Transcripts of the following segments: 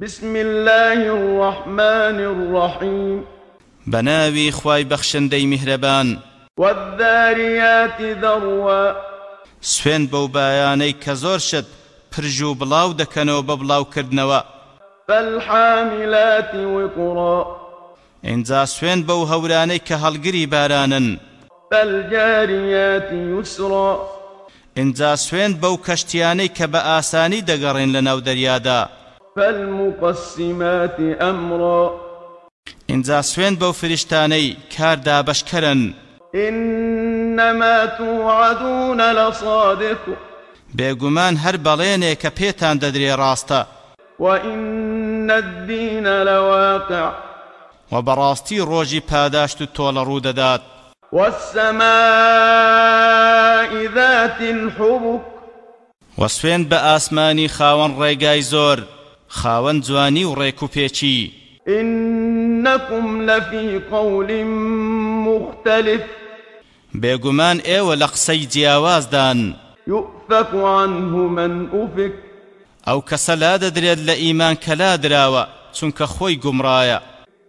بسم الله الرحمن الرحيم. بناوي خواي بخشندي مهربان والذاريات ذروا. سوين بو بياني كزور شد پرجو بلاو دكنو ببلاو كردنوا فالحاملات وقرا. انزا سوين بو هوراني كهالقري بارانن. فالجاريات يسرا. انزا سوين بو كشتياني كبآساني دقرين لناو دريادا فالمقسمات أمرا. ئینجا سوێن بەو فریشتانەی کاردا بەشکەرن إنما توعدون لصادق. بێگومان هەر بەڵێنێ کە پێتان دەدرێ ڕاستە وإن الدين لواقع. و بەڕاستی ڕۆژی پاداشت و تۆڵە ڕوودەدات والسماء ذات الحبك. و سوێن بە ئاسمانی خاوەن خاوەن جوانی و ڕێک و پێچی إنكم لفي قول مختلف. بێگومان ئێوە لە قسەی جیاوازدان. يؤفك عنه من أفك. ئەو کەسە لا دەدرێت لە ئیمان کە لا دراوە چونکە خۆی گومڕایە.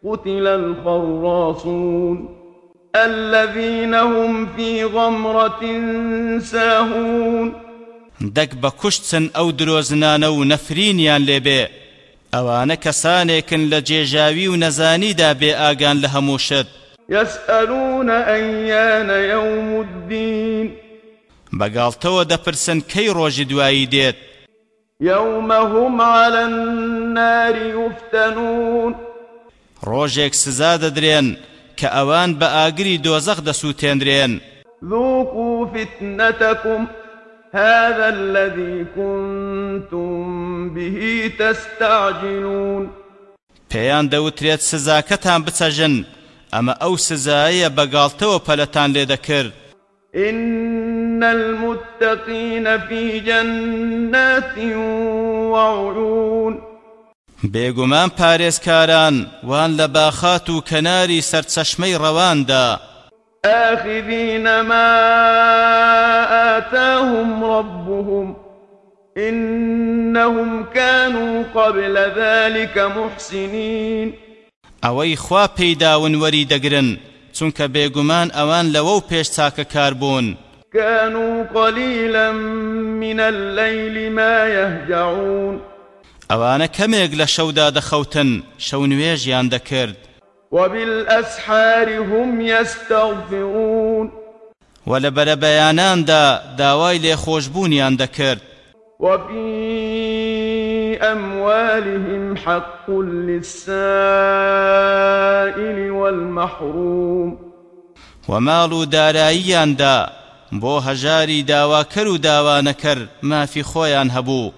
قتل الخراصون. الذين هم في غمرة ساهون. دەک بە کوشتن ئەو درۆزنانە و نەفرینیان لێبێ. ئەوانە کەسانێکن لە جێژاوی و نەزانیدا بێ ئاگان لە هەموو شت يسألون أيان يوم الدين. بەگاڵتەوە دەپرسن کەی ڕۆژی دوایی دێت. يوم هم على النار يفتنون. ڕۆژێک سزا دەدرێن کە ئەوان بە ئاگری دۆزەق دەسووتێنرێن. ذوقوا فتنتكم. هذا الذي كنتم به تستعجلون. پێیان دەوترێت سزاکەتان بچەژن ئەمە ئەو سزایە بەگاڵتەوە پەلەتان لێ دەکرد. إن المتقين في جنات وعيون. بێگومان پارێزکاران وان لە باخات و کەناری سەرچەشمەی ڕەواندا. آخذين ما آتاهم ربهم إنهم كانوا قبل ذلك محسنين. ئەوەی خوا پێیداون وەری دەگرن چونکە بێگومان ئەوان لەوە و پێش چاکەکار بوون. كانوا قليلا من الليل ما يهجعون. ئەوانە کەمێک لە شەودا دەخەوتن شەو نوێژیان دەکرد. وبالأسحار هم يستغفرون. و لە بەرەبەیاناندا داوای لێخۆشببوونیان دەکرد. وفي أموالهم حق للسائل والمحروم. و ماڵ و داراییاندا بۆ هەژاری داواکەر و داوانەکەر مافی خۆیان هەبوو.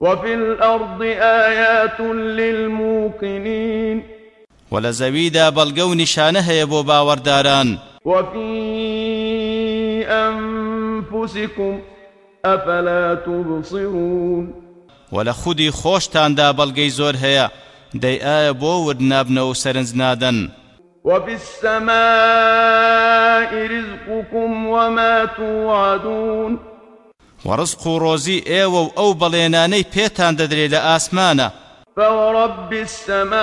وفي الأرض آيات للموقنين. ولا زويدا بلغو نشانه يبو باورداران. وفي أنفسكم أفلا تبصرون. ولا خودي خوشتان دا بلغي زور هيا دي آية بو ودنابنو سرنزنادن وفي السماء رزقكم وما توعدون. ورزق روزي ايو او بليناني بيتان ددري لآسمانه فورب السماء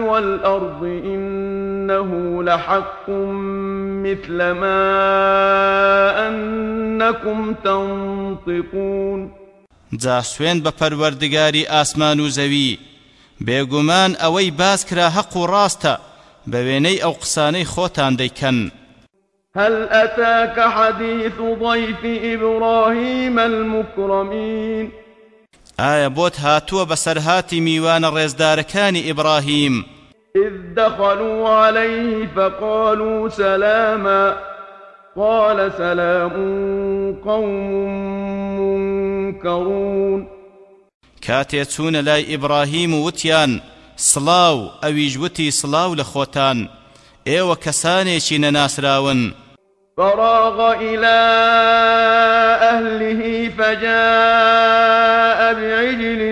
والأرض إنه لحق مثل ما أنكم تنطقون جا سوێن بە پەروەردگاری ئاسمان و زەوی. بێگومان ئەوەی باس کرا حەق و ڕاستە بە وێنەی ئەو قسانەی خۆتان دەیکەن. هل أتاك حديث ضيف إبراهيم المكرمين؟ ئایا بۆت هاتووە بەسەرهاتی میوانە ڕێزدارەکانی ئیبراهیم؟ إذ دخلوا عليه فقالوا سلاما قال سلام قوم منكرون. كاتي تسون لاي إبراهيم وتيان سلاو أويج وتي سلاو لخوتان إيوة كساني شين ناسراون فراغ إلى أهله فجاء بعجل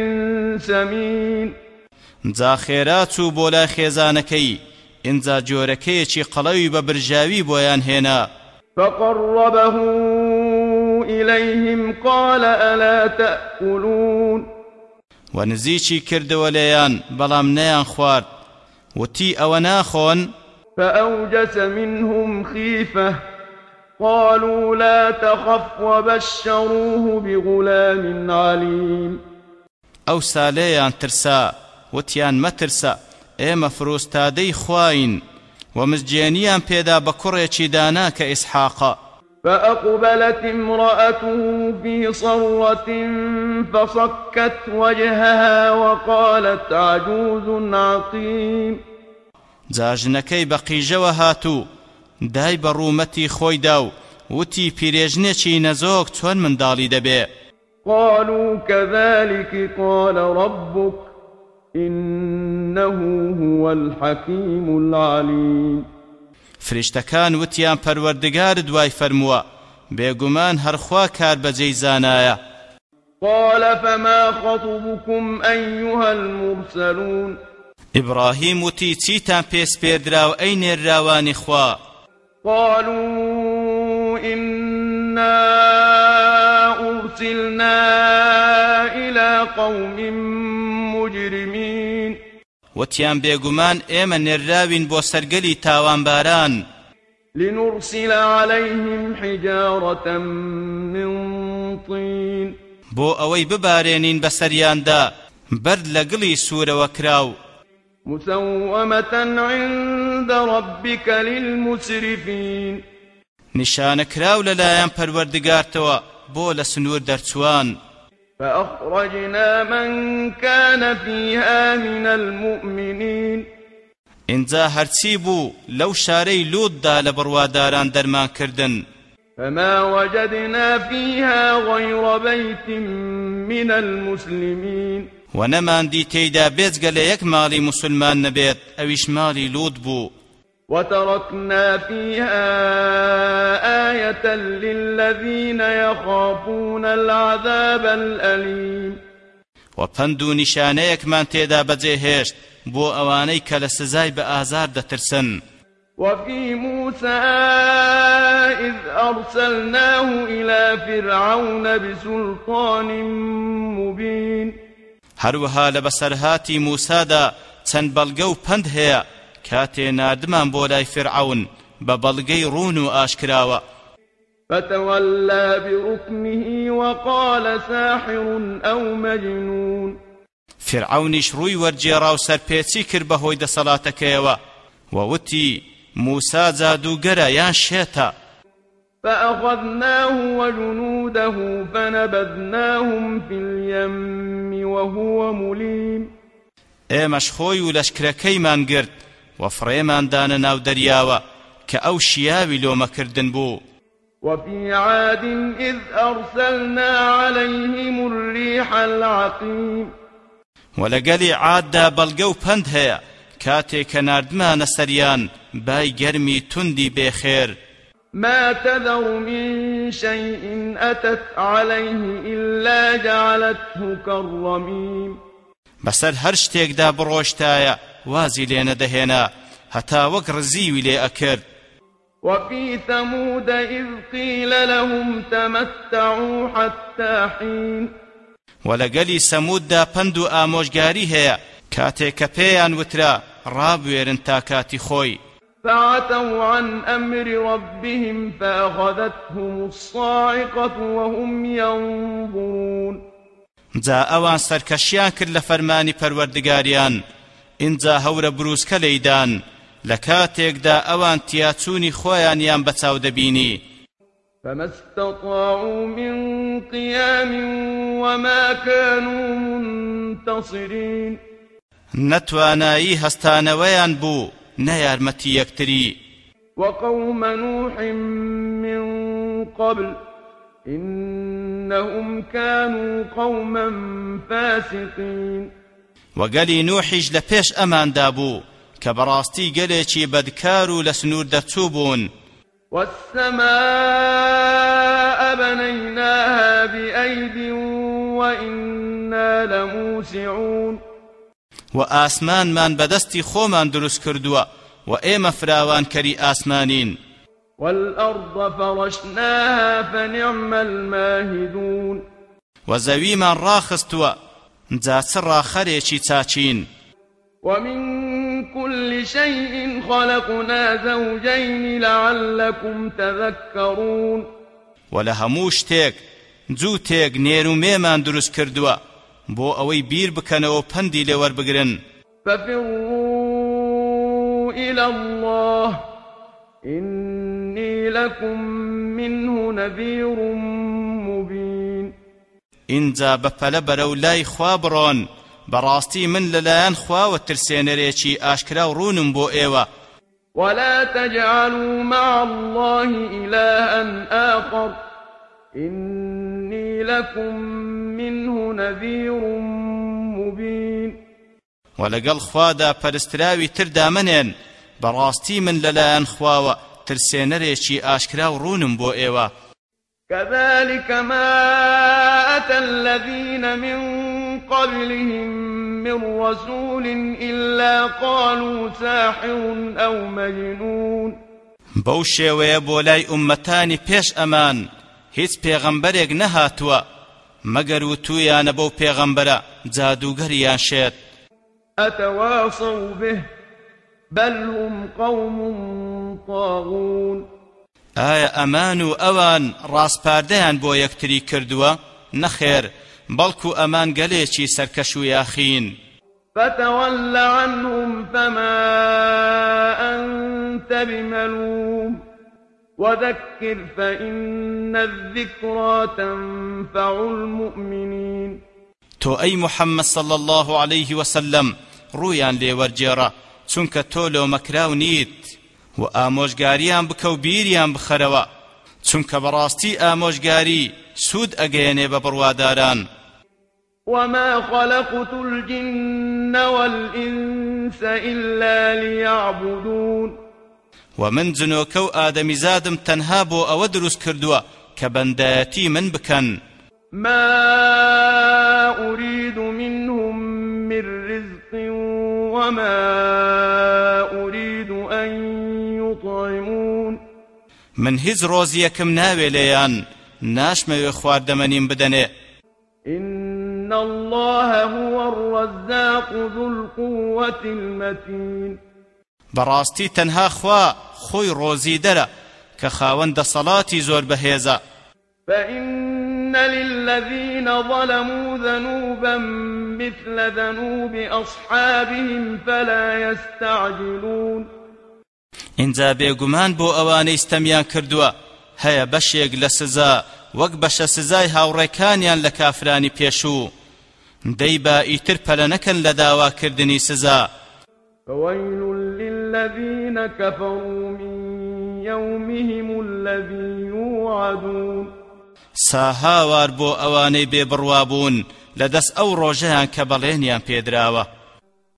سمين. جا خێرا چوو بۆ لای خێزانەکەی ئینجا جۆرەکەیەکی قەڵەوی بە برژاوی بۆیان هێنا. فقربه إليهم قال ألا تأكلون. و نزیکی کردەوە لێیان بەڵام نەیان خوارد. وتی ئەوە ناخۆن؟ فأوجس منهم خيفة. قالوا لا تخف وبشروه بغلام عليم. ئەو سالەیان ترسا وتیان مەترسە ئێمە فرۆستادەی خواین و مزجێنیان پێدا بە کوڕێکی دانا کە فأقبلت امرأته في صرة فصكت وجهها وقالت عجوز عقيم. بە قیژەوە هاتوو دای بە ڕوومەتی خۆیدا و وتی پیرێژنێکی نەزۆک چۆن منداڵی دەبێ؟ قالوا كذلك قال ربك إنه هو الحكيم العليم. فریشتەکان وتیان پەروەردگار دوای فەرمووە بێگومان هەرخوا کار بەجێی زانایە. قال فما خطبكم أيها المرسلون؟ ئیبراهیم وتی چیتان پێس پێدراوە ئەی نێراوانی خوا؟ قالوا إنا أرسلنا إلى قوم مجرمين. وتیان بێگومان ئێمە نێراوین بۆ سەرگەلی تاوانباران لنرسل عليهم حجارة من طين. بۆ ئەوەی ببارێنین بەسەریاندا بەرد لە گڵی سوورەوە کراو مسومة عند ربك للمسرفين. نیشانەکراو لەلایەن پەروەردگارتەوە بۆ لە سنوور دەرچوان. فأخرجنا من كان فيها من المؤمنين. اینجا هەرچی بوو لەو شارەی لوددا لە بڕواداران دەرمانکردن فما وجدنا فيها غير بيت من المسلمين. و نەماندی تێیدا بێجگە لە یەک ماڵی مسلمان نەبێت ئەویش ماڵی لود بوو وتركنا فيها آية للذين يخافون العذاب الأليم. و پند و نیشانەیەکمان تێدا بەجێهێشت بۆ ئەوانەی کە لە سزای بە ئازار دەترسن وفي موسى إذ أرسلناه إلى فرعون بسلطان مبين. هەروەها لە بەسەرهاتی موسادا چەند بەڵگە و پند هەیە کاتێ نردمان بۆ لای فرعون بە بەڵگەی ڕون و ئاشکراوە. فتولى بركنه وقال ساحر أو مجنون. فرعونیش ڕووی وەرجێڕا و سەرپێچی کرد بەهۆی دەسەڵاتەکەیەوە. ووتی موسا جادوگەرە یان شێتە؟ فأخذناه وجنوده فنبذناهم في اليم وهو مليم. ئێمەش خۆی و لەشکرەکەیمان گرت و فڕێماندانە ناو دەریاوە کە ئەو شیاوی لۆمەکردن بوو. وفي عاد إذ أرسلنا عليهم الريح العقيم. و لەگەلی عاددا بەڵگە و پند هەیە کاتێک کە نردمانە سەریان بای گەرمی توندی بێخێر ما تذر من شيء أتت عليه إلا جعلته كالرميم. بەسەر هەر شتێکدا بڕۆشتایە وازی لێ نەدەهێنا هەتا وەک ڕزیوی لێ ئەکرد. وفي ثمود إذ قيل لهم تمتعوا حتى حين. و لەگەلی سەموددا پند و ئامۆژگاری هەیە کاتێک کە پێیان وترا ڕابوێرن تا کاتی خۆی. فعتوا عن أمر ربهم فأخذتهم الصاعقة وهم ينظرون. جا ئەوان سەرکەشیان کرد لە فەرمانی پەروەردگاریان ئینجا هەورە بروسکە لەیدان لە کاتێکدا ئەوان تیاچوونی خۆیانیان بەچاو دەبینی. فما استطاعوا من قيام وما كانوا منتصرين. نەتوانایی هەستانەوەیان بوو. نە یارمەتی یەکتری وقوم نوح من قبل إنهم كانوا قوما فاسقين. وەگەلی نوحیش لە پێش ئەماندا بوو کە بەڕاستی گەلێکی بەدکار و لە سنوور دەرچوو بوون والسماء بنيناها بأيد وإنا لموسعون. و ئاسمانمان بەدەستی خۆمان دروست کردووە و ئێمە فراوانکەری ئاسمانین والأرض فرشناها فنعم الماهدون. و زەویمان ڕاخستووە جا چ ڕاخەرێکی چاچین. ومن كل شيء خلقنا زوجين لعلكم تذكرون. وە لە هەموو شتێک جوو تێک نێر و مێمان دروست کردووە. بۆ ئەوەی بیر بکەنەوە پەندی لێوەربگرن ففروا إلى الله إني لكم منه نذير مبين. اینجا بەپەلە بەرەو لای خوا بڕۆن. بەڕاستی من لەلایەن خواوە ترسێنەرێکی ئاشکرا و ڕوونم بۆ ئێوە. ولا تجعلوا مع الله إلها آخر. إني لكم منه نذير مبين. وەلەگەڵ خوادا پەرستراوی تردا منێن بەڕاستی من لەلایەن خواوە ترسێنەرێکی ئاشکرا و ڕوونم بۆ ئێوە. كذلك ما أتى الذين من قبلهم من رسول إلا قالوا ساحر أو مجنون. بۆ لای ئومەتانی پێش ئەمان هیچ پێغەمبەرێک نەهاتووە مەگەر و تویانە بەو پێغەمبەرە جادوگەریان شێت. أتواصوا به بل هم قوم طاغون. ئایا ئەمان و ئەوان ڕاستپاردەیان بۆ یەکتری کردووە؟ نەخێر بەڵکو ئەمان گەلێکی سەرکەش و یاخین. فتول عنهم فما أنت بملوم. وذكر فإن الذكرى تنفع المؤمنين. تۆ ئەی محەممەد صلى الله عليه وسلم ڕوویان لێوەرجێڕە چونکە تۆ لۆ مەکراو نیت. و ئامۆژگاریان بکە و بیریان بخەرەوە. چونکە بەڕاستی ئامۆژگاری سوود ئەگەیەنێ بە بڕواداران. وما خلقت الجن والإنس إلا ليعبدون ومن جنۆکە و ئادەمیزادم تەنها بۆ ئەوە دروست کردووە کە من بکەن ما أريد منهم من رزق وما أريد أن يطعمون. من هیچ ڕۆزیەکم ناوێ لێیان ناشمەوێ خواردەمەنیم بدەنێ. إن الله هو الرزاق ذو القوة المتين. براستي تنها خوا خوي روزي درا كخاوند صلاتي زور بهيزا فإن للذين ظلموا ذنوبا مثل ذنوب أصحابهم فلا يستعجلون إنزا بيقمان بو أواني استميان كردوا هيا بشيق لسزا وەک بەشە سزای هاوڕێکانیان لە کافرانی پێشوو. دەیبا ئیتر پەلە نەکەن لە داواکردنی سزا. ويل الذين كفروا من يومهم الذي يوعدون. ساهاوار بو اواني ببروابون لدس او روجهان كبلينيان بيدراوه